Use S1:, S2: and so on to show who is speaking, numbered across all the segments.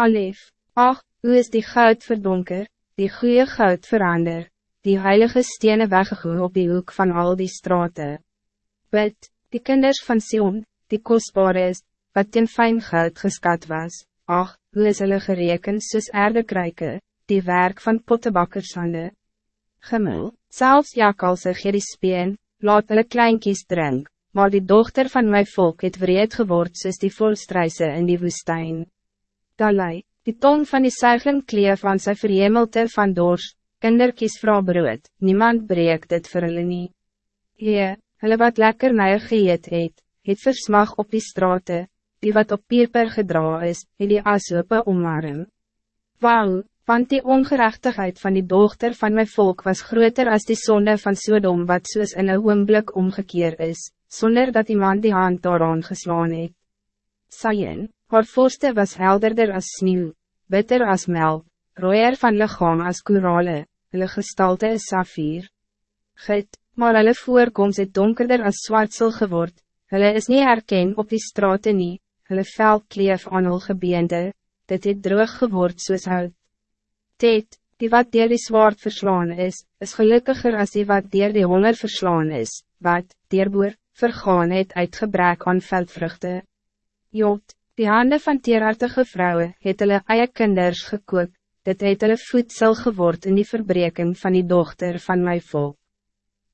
S1: Alef, ach, hoe is die goud verdonker, die goede goud verander, die heilige stenen weggegoed op die hoek van al die straten. Bid, die kinders van Sion, die kostbaar is, wat in fijn goud geskat was, ach, hoe is hulle gereken soos erdekruike, die werk van pottebakkershande. Gemul, zelfs jakalse gee die speen, laat hulle kleinkies drink, maar die dochter van mijn volk het wreed geword soos die volstrijse in die woestijn. Dalai, die tong van die suigling kleef van sy verhemelte van dors, kinderkies vrouw brood, niemand breek dit vir hulle nie. Hee, hulle wat lekker naie geëet het, het versmag op die straten, die wat op pierper gedra is, het die asope omarm. Wauw, want die ongerechtigheid van die dochter van mijn volk was groter als die zonde van Sodom wat soos in een oomblik omgekeer is, zonder dat iemand die hand daaraan geslaan het. Sayen, haar voorste was helderder als sneeuw, bitter als melk, rooier van lichaam als korale, hulle gestalte is safir. Git, maar hulle voorkomst het donkerder als zwartsel geword, hulle is niet herken op die straten nie, hulle vel kleef aan hul gebeende, dit het droog geword soos hout. Tet, die wat dier die zwaard verslaan is, is gelukkiger als die wat dier die honger verslaan is, wat, dierboer, vergaan het uit gebrek aan veldvruchten. Jot, die handen van teerhartige vrouwen het hulle eie kinders gekook, dit het hulle voedsel geword in die verbreking van die dochter van my volk.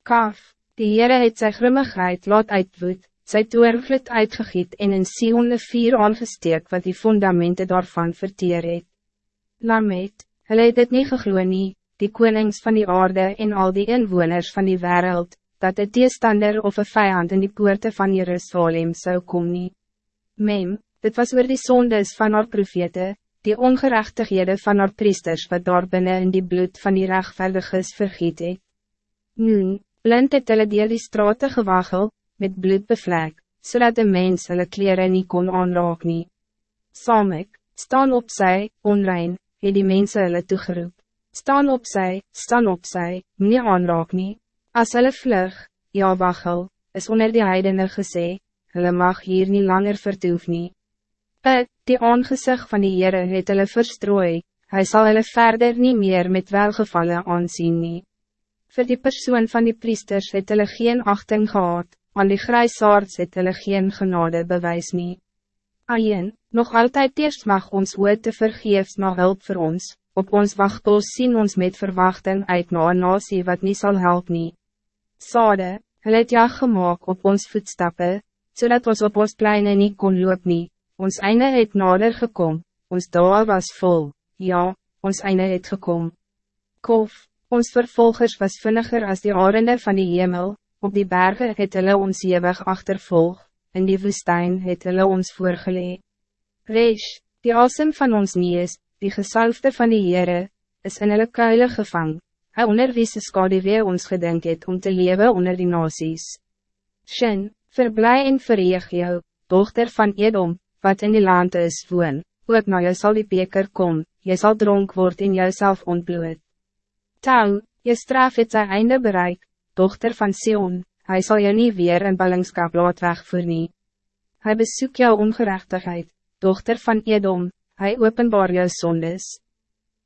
S1: Kaf, die Heere het sy grimmigheid laat uitwoed, sy toervloed uitgegiet en in Sionde vier aangesteek wat die fundamenten daarvan verteer het. Lamet, Hulle het dit nie gegloe nie, die konings van die aarde en al die inwoners van die wereld, dat het teestander of een vijand in die poorte van Jerusalem zou komen. Mem, dit was oor die sondes van haar profete, die ongerechtighede van haar priesters wat daar binnen in die bloed van die rechtvaardiges vergiet het. Nu, blind het hulle deel die straten gewagel, met bloed bevlek, zodat de mens hulle kleren niet kon aanraak nie. Samek, staan op zij, onrein, het die mense hulle toegeroep. Staan op zij, staan op zij, nie aanraak nie. As hulle vlug, ja wachel, is onder die heidene gesê, hulle mag hier niet langer vertoef nie. Pit, die aangezicht van die Heere het hulle verstrooi, hy sal hulle verder niet meer met welgevallen aansien nie. Voor die persoon van die priesters het hulle geen achting gehad, aan die grijsaards het hulle geen genade bewys nie. Ayen, nog altijd eerst mag ons ooit te vergeefs na hulp voor ons, op ons wachtpost zien ons met verwachting uit na een nasie wat niet zal helpen. nie. Sade, hulle het ja gemaakt op ons voetstappen, zodat ons op ons pleine niet kon loop nie, ons einde het nader gekom, ons daal was vol, ja, ons einde het gekom. Kof, ons vervolgers was vinniger als die arende van die hemel, op die bergen het hulle ons ewig achtervolg in die woestijn het hulle ons voorgelee. Resh, die asem van ons nees, die gesalfde van die Heere, is in hulle kuile gevang, hy onder wie se skadewee ons gedink het om te leven onder die nasies. Shin, verblij en verreeg jou, dochter van Edom, wat in die land is woon, ook na jou sal die beker kom, jy sal dronk word en jouself ontbloed. Tau, je straf het sy einde bereik, dochter van Sion, hij zal je niet weer in ballingskap laat wegvoer nie. Hy besoek jou ongerechtigheid, dochter van Edom, hij openbaar jou zondes.